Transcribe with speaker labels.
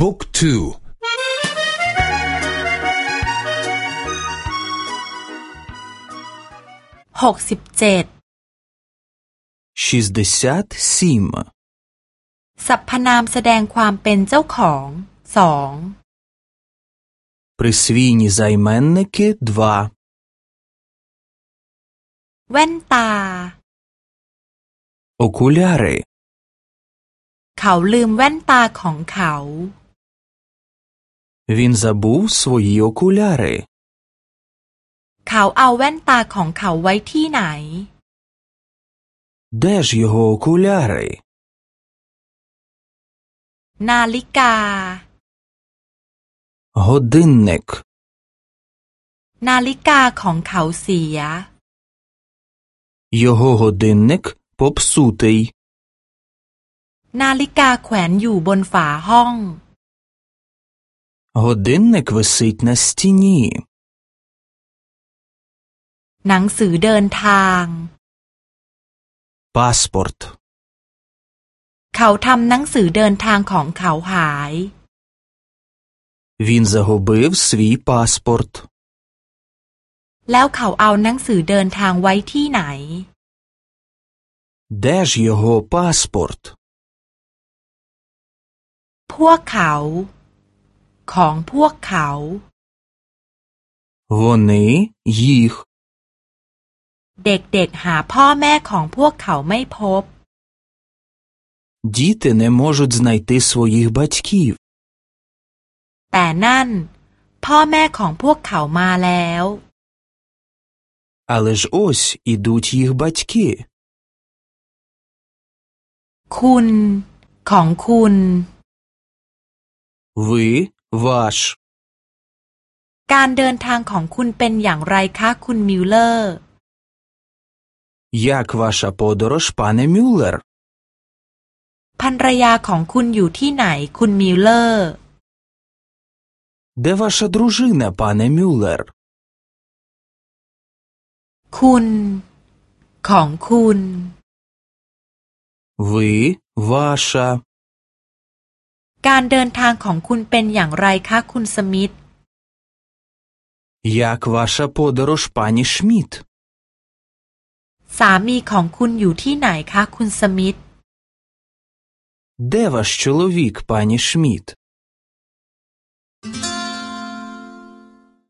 Speaker 1: บุ๊กทู
Speaker 2: หกสิบเจ็ด
Speaker 3: шістдесят сім
Speaker 2: สรรพนามแสดงความเป็นเจ้าของสอง
Speaker 3: присвійні займенники два
Speaker 2: แว่นตา
Speaker 3: окуляри
Speaker 2: เขาลืมแว่นตาของเขา
Speaker 3: він забув свої окуляри
Speaker 2: เขาเอาแว่นตาของเขาไว้ที่ไหน
Speaker 3: де ж його окуляри
Speaker 2: นาฬิกา
Speaker 3: годинник
Speaker 2: นาฬิกาของเขาเสีย
Speaker 3: його годинник попсутий
Speaker 2: นาฬิกาแขวนอยู่บนฝาห้อง
Speaker 3: годинник висить на стіні
Speaker 2: หนังสือเดินทาง
Speaker 3: паспорт
Speaker 2: เขาทำหนังสือเดินทางของเขาหาย
Speaker 3: він загубив свій паспорт
Speaker 2: แล้วเขาเอาหนังสือเดินทางไว้ที่ไหน
Speaker 3: де ж його паспорт
Speaker 2: พวกเขา ของพวกเขา
Speaker 3: вони їх
Speaker 2: เด็กๆหาพ่อแม่ของพวกเขาไม่พบ
Speaker 3: діти не можуть знайти своїх батьків
Speaker 2: แต่นั่น พ่อแม่ของพวกเขามาแล้ว
Speaker 3: але ж ось ідуть їх батьки
Speaker 2: คุณ ของคุณ
Speaker 3: ви ваш
Speaker 2: การเดินทางของคุณเป็นอย่างไรคะ คุณมิลเลอร์
Speaker 3: як ваша подорож пане Мюллер
Speaker 2: ภรรยาของคุณอยู่ที่ไหน คุณมิลเลอร์
Speaker 3: де ваша дружина пане Мюллер
Speaker 2: คุณ ของคุณ
Speaker 3: ви ваша
Speaker 2: การเดินทางของคุณเป็นอย่างไรคะ คุณสมิธ
Speaker 3: як ваша подорож пані Шміт
Speaker 2: สามีของคุณอยู่ที่ไหนคะ คุณสมิธ
Speaker 3: де ваш чоловік пані Шміт